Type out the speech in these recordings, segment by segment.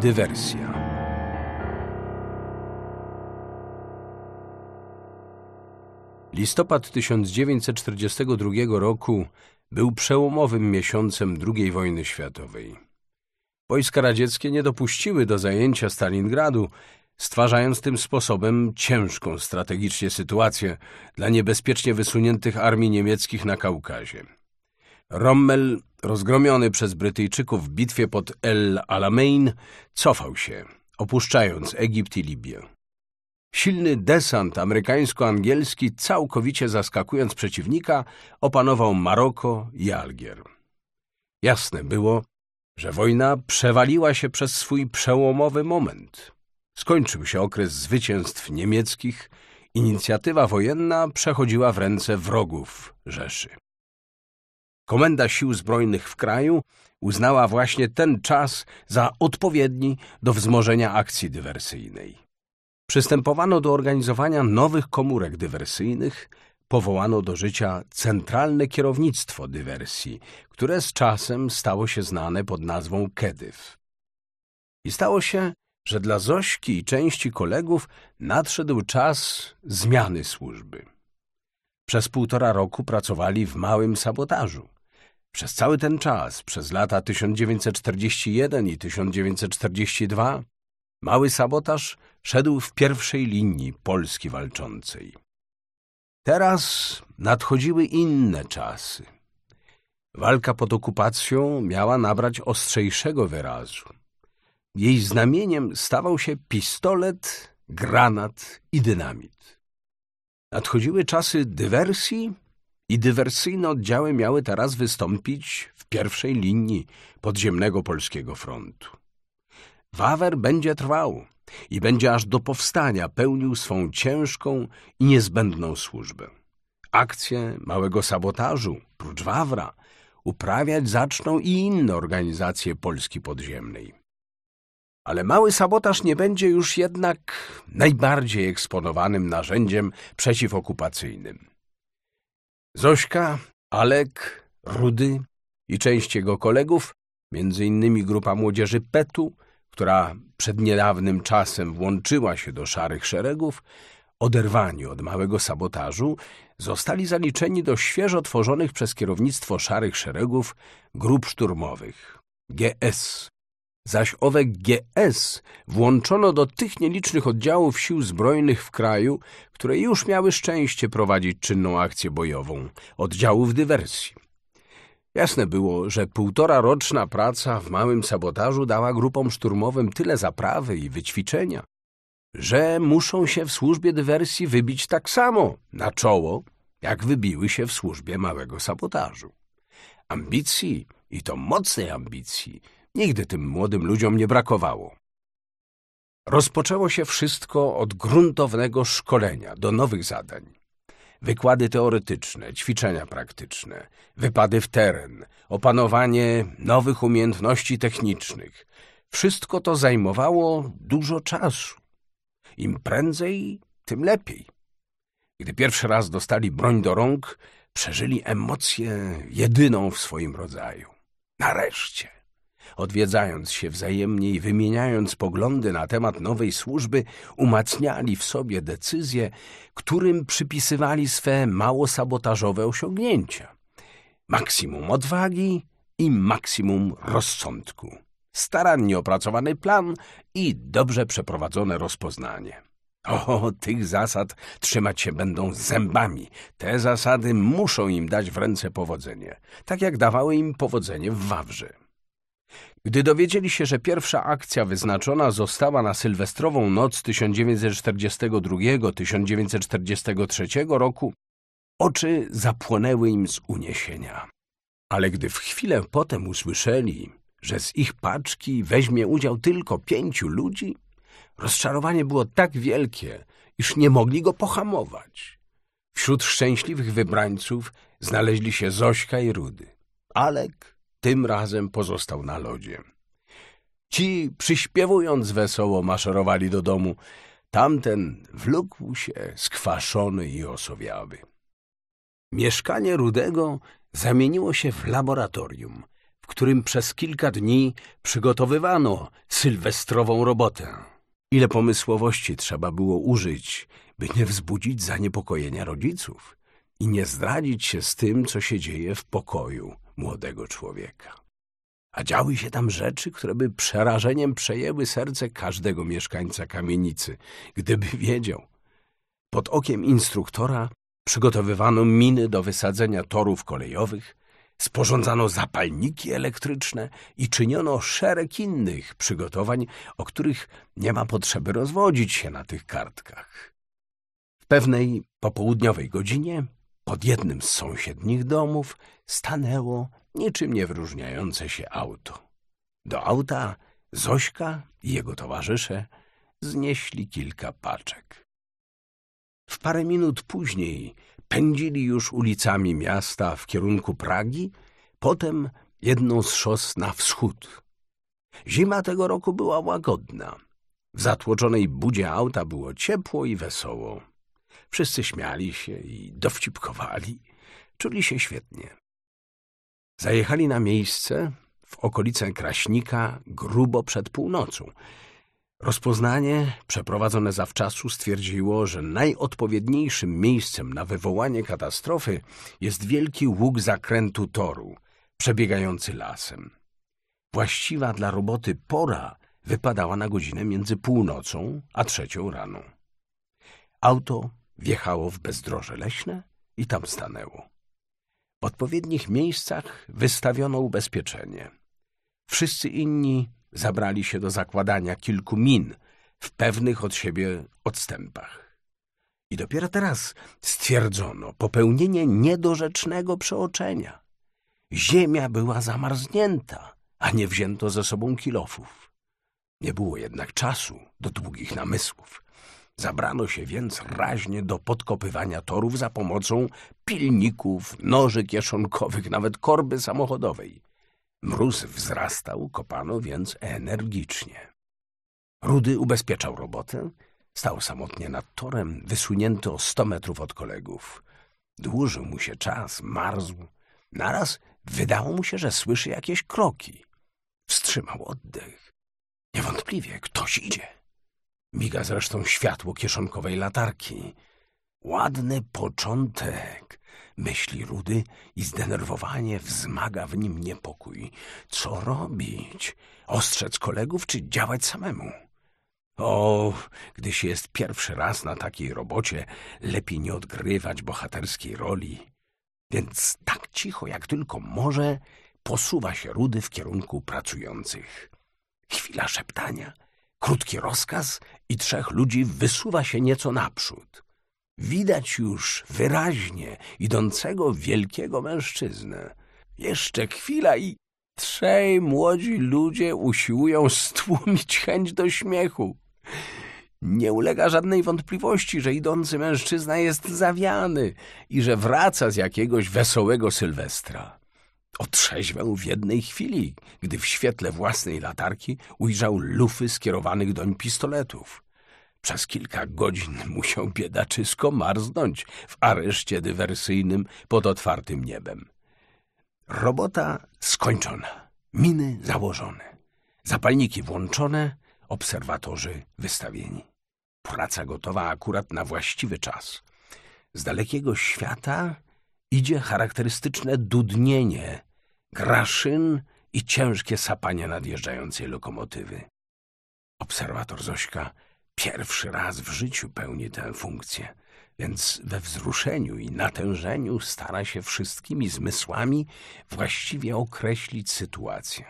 Dywersja. Listopad 1942 roku był przełomowym miesiącem II wojny światowej. Wojska radzieckie nie dopuściły do zajęcia Stalingradu, stwarzając tym sposobem ciężką strategicznie sytuację dla niebezpiecznie wysuniętych armii niemieckich na Kaukazie. Rommel, rozgromiony przez Brytyjczyków w bitwie pod El Alamein, cofał się, opuszczając Egipt i Libię. Silny desant amerykańsko-angielski, całkowicie zaskakując przeciwnika, opanował Maroko i Algier. Jasne było, że wojna przewaliła się przez swój przełomowy moment. Skończył się okres zwycięstw niemieckich, inicjatywa wojenna przechodziła w ręce wrogów Rzeszy. Komenda Sił Zbrojnych w kraju uznała właśnie ten czas za odpowiedni do wzmożenia akcji dywersyjnej. Przystępowano do organizowania nowych komórek dywersyjnych, powołano do życia centralne kierownictwo dywersji, które z czasem stało się znane pod nazwą KEDYW. I stało się, że dla Zośki i części kolegów nadszedł czas zmiany służby. Przez półtora roku pracowali w małym sabotażu. Przez cały ten czas, przez lata 1941 i 1942, mały sabotaż szedł w pierwszej linii Polski walczącej. Teraz nadchodziły inne czasy. Walka pod okupacją miała nabrać ostrzejszego wyrazu. Jej znamieniem stawał się pistolet, granat i dynamit. Nadchodziły czasy dywersji i dywersyjne oddziały miały teraz wystąpić w pierwszej linii podziemnego polskiego frontu. Wawer będzie trwał i będzie aż do powstania pełnił swą ciężką i niezbędną służbę. Akcje małego sabotażu, prócz Wawra, uprawiać zaczną i inne organizacje Polski podziemnej. Ale mały sabotaż nie będzie już jednak najbardziej eksponowanym narzędziem przeciwokupacyjnym. Zośka, Alek, Rudy i część jego kolegów, między innymi grupa młodzieży Petu, która przed niedawnym czasem włączyła się do szarych szeregów, oderwani od małego sabotażu, zostali zaliczeni do świeżo tworzonych przez kierownictwo szarych szeregów grup szturmowych GS. Zaś owe GS włączono do tych nielicznych oddziałów sił zbrojnych w kraju, które już miały szczęście prowadzić czynną akcję bojową, oddziałów dywersji. Jasne było, że półtora roczna praca w małym sabotażu dała grupom szturmowym tyle zaprawy i wyćwiczenia, że muszą się w służbie dywersji wybić tak samo na czoło, jak wybiły się w służbie małego sabotażu. Ambicji, i to mocnej ambicji, nigdy tym młodym ludziom nie brakowało. Rozpoczęło się wszystko od gruntownego szkolenia do nowych zadań wykłady teoretyczne, ćwiczenia praktyczne, wypady w teren, opanowanie nowych umiejętności technicznych. Wszystko to zajmowało dużo czasu. Im prędzej, tym lepiej. Gdy pierwszy raz dostali broń do rąk, przeżyli emocję jedyną w swoim rodzaju. Nareszcie! Odwiedzając się wzajemnie i wymieniając poglądy na temat nowej służby, umacniali w sobie decyzje, którym przypisywali swe mało sabotażowe osiągnięcia. Maksimum odwagi i maksimum rozsądku. Starannie opracowany plan i dobrze przeprowadzone rozpoznanie. O, tych zasad trzymać się będą zębami. Te zasady muszą im dać w ręce powodzenie, tak jak dawały im powodzenie w Wawrze. Gdy dowiedzieli się, że pierwsza akcja wyznaczona została na sylwestrową noc 1942-1943 roku, oczy zapłonęły im z uniesienia. Ale gdy w chwilę potem usłyszeli, że z ich paczki weźmie udział tylko pięciu ludzi, rozczarowanie było tak wielkie, iż nie mogli go pohamować. Wśród szczęśliwych wybrańców znaleźli się Zośka i Rudy. Alek, tym razem pozostał na lodzie. Ci, przyśpiewując wesoło, maszerowali do domu. Tamten wlókł się, skwaszony i osowiały. Mieszkanie Rudego zamieniło się w laboratorium, w którym przez kilka dni przygotowywano sylwestrową robotę. Ile pomysłowości trzeba było użyć, by nie wzbudzić zaniepokojenia rodziców i nie zdradzić się z tym, co się dzieje w pokoju młodego człowieka. A działy się tam rzeczy, które by przerażeniem przejęły serce każdego mieszkańca kamienicy, gdyby wiedział. Pod okiem instruktora przygotowywano miny do wysadzenia torów kolejowych, sporządzano zapalniki elektryczne i czyniono szereg innych przygotowań, o których nie ma potrzeby rozwodzić się na tych kartkach. W pewnej popołudniowej godzinie pod jednym z sąsiednich domów stanęło niczym nie wyróżniające się auto. Do auta Zośka i jego towarzysze znieśli kilka paczek. W parę minut później pędzili już ulicami miasta w kierunku Pragi, potem jedną z szos na wschód. Zima tego roku była łagodna. W zatłoczonej budzie auta było ciepło i wesoło. Wszyscy śmiali się i dowcipkowali. Czuli się świetnie. Zajechali na miejsce w okolice Kraśnika grubo przed północą. Rozpoznanie przeprowadzone zawczasu stwierdziło, że najodpowiedniejszym miejscem na wywołanie katastrofy jest wielki łuk zakrętu toru, przebiegający lasem. Właściwa dla roboty pora wypadała na godzinę między północą a trzecią rano. Auto wjechało w bezdroże leśne i tam stanęło. W odpowiednich miejscach wystawiono ubezpieczenie. Wszyscy inni zabrali się do zakładania kilku min w pewnych od siebie odstępach. I dopiero teraz stwierdzono popełnienie niedorzecznego przeoczenia. Ziemia była zamarznięta, a nie wzięto ze sobą kilofów. Nie było jednak czasu do długich namysłów. Zabrano się więc raźnie do podkopywania torów za pomocą pilników, noży kieszonkowych, nawet korby samochodowej. Mróz wzrastał, kopano więc energicznie. Rudy ubezpieczał robotę, stał samotnie nad torem, wysunięty o sto metrów od kolegów. Dłużył mu się czas, marzł. Naraz wydało mu się, że słyszy jakieś kroki. Wstrzymał oddech. Niewątpliwie ktoś idzie. Miga zresztą światło kieszonkowej latarki. Ładny początek, myśli Rudy i zdenerwowanie wzmaga w nim niepokój. Co robić? Ostrzec kolegów czy działać samemu? O, gdy się jest pierwszy raz na takiej robocie, lepiej nie odgrywać bohaterskiej roli. Więc tak cicho jak tylko może posuwa się Rudy w kierunku pracujących. Chwila szeptania – Krótki rozkaz i trzech ludzi wysuwa się nieco naprzód. Widać już wyraźnie idącego wielkiego mężczyznę. Jeszcze chwila i trzej młodzi ludzie usiłują stłumić chęć do śmiechu. Nie ulega żadnej wątpliwości, że idący mężczyzna jest zawiany i że wraca z jakiegoś wesołego Sylwestra. Otrzeźwiał w jednej chwili, gdy w świetle własnej latarki ujrzał lufy skierowanych doń pistoletów. Przez kilka godzin musiał biedaczysko marznąć w areszcie dywersyjnym pod otwartym niebem. Robota skończona, miny założone, zapalniki włączone, obserwatorzy wystawieni. Praca gotowa akurat na właściwy czas. Z dalekiego świata idzie charakterystyczne dudnienie, graszyn i ciężkie sapanie nadjeżdżającej lokomotywy. Obserwator Zośka pierwszy raz w życiu pełni tę funkcję, więc we wzruszeniu i natężeniu stara się wszystkimi zmysłami właściwie określić sytuację.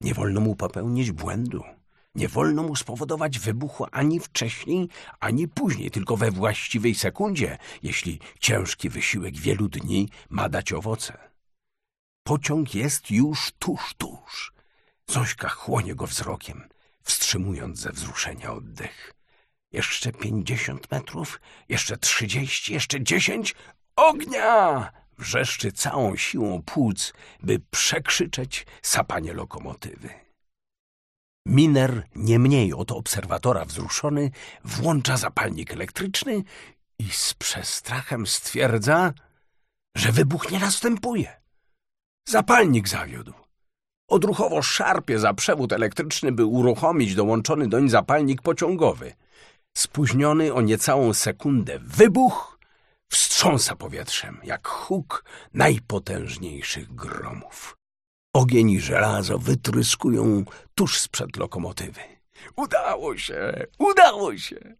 Nie wolno mu popełnić błędu. Nie wolno mu spowodować wybuchu ani wcześniej, ani później, tylko we właściwej sekundzie, jeśli ciężki wysiłek wielu dni ma dać owoce. Pociąg jest już tuż, tuż. Zośka chłonie go wzrokiem, wstrzymując ze wzruszenia oddech. Jeszcze pięćdziesiąt metrów, jeszcze trzydzieści, jeszcze dziesięć. Ognia! Wrzeszczy całą siłą płuc, by przekrzyczeć sapanie lokomotywy. Miner, nie mniej od obserwatora wzruszony, włącza zapalnik elektryczny i z przestrachem stwierdza, że wybuch nie następuje. Zapalnik zawiódł. Odruchowo szarpie za przewód elektryczny, by uruchomić dołączony doń zapalnik pociągowy. Spóźniony o niecałą sekundę wybuch wstrząsa powietrzem, jak huk najpotężniejszych gromów. Ogień i żelazo wytryskują tuż sprzed lokomotywy. Udało się! Udało się!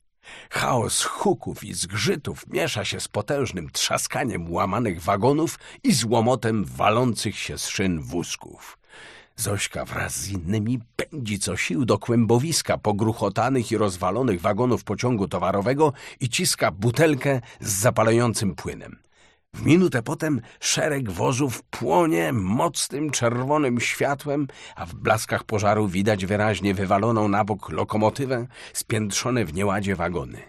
Chaos huków i zgrzytów miesza się z potężnym trzaskaniem łamanych wagonów i złomotem walących się z szyn wózków. Zośka wraz z innymi pędzi co sił do kłębowiska pogruchotanych i rozwalonych wagonów pociągu towarowego i ciska butelkę z zapalającym płynem. W minutę potem szereg wozów płonie mocnym czerwonym światłem, a w blaskach pożaru widać wyraźnie wywaloną na bok lokomotywę, spiętrzone w nieładzie wagony.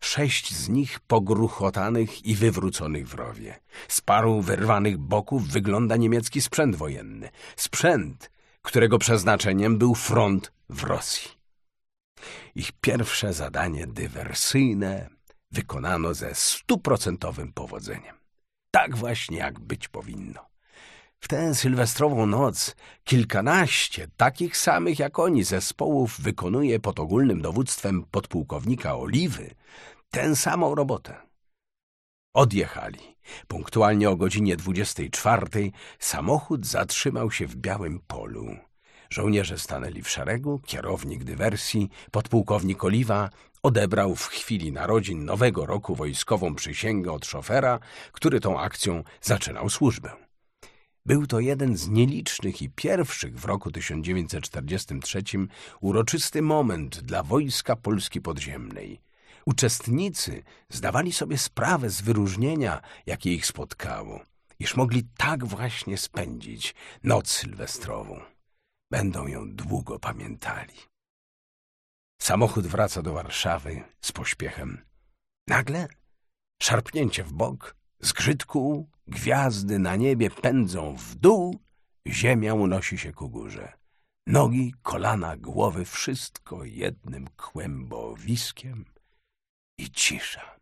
Sześć z nich pogruchotanych i wywróconych w rowie. Z paru wyrwanych boków wygląda niemiecki sprzęt wojenny. Sprzęt, którego przeznaczeniem był front w Rosji. Ich pierwsze zadanie dywersyjne wykonano ze stuprocentowym powodzeniem. Tak właśnie jak być powinno. W tę sylwestrową noc kilkanaście takich samych jak oni zespołów wykonuje pod ogólnym dowództwem podpułkownika Oliwy tę samą robotę. Odjechali. Punktualnie o godzinie 24 samochód zatrzymał się w białym polu. Żołnierze stanęli w szeregu, kierownik dywersji, podpułkownik Oliwa odebrał w chwili narodzin nowego roku wojskową przysięgę od szofera, który tą akcją zaczynał służbę. Był to jeden z nielicznych i pierwszych w roku 1943 uroczysty moment dla wojska Polski Podziemnej. Uczestnicy zdawali sobie sprawę z wyróżnienia, jakie ich spotkało, iż mogli tak właśnie spędzić noc sylwestrową. Będą ją długo pamiętali. Samochód wraca do Warszawy z pośpiechem. Nagle szarpnięcie w bok, zgrzyt kół, gwiazdy na niebie pędzą w dół, ziemia unosi się ku górze. Nogi, kolana, głowy, wszystko jednym kłębowiskiem i cisza.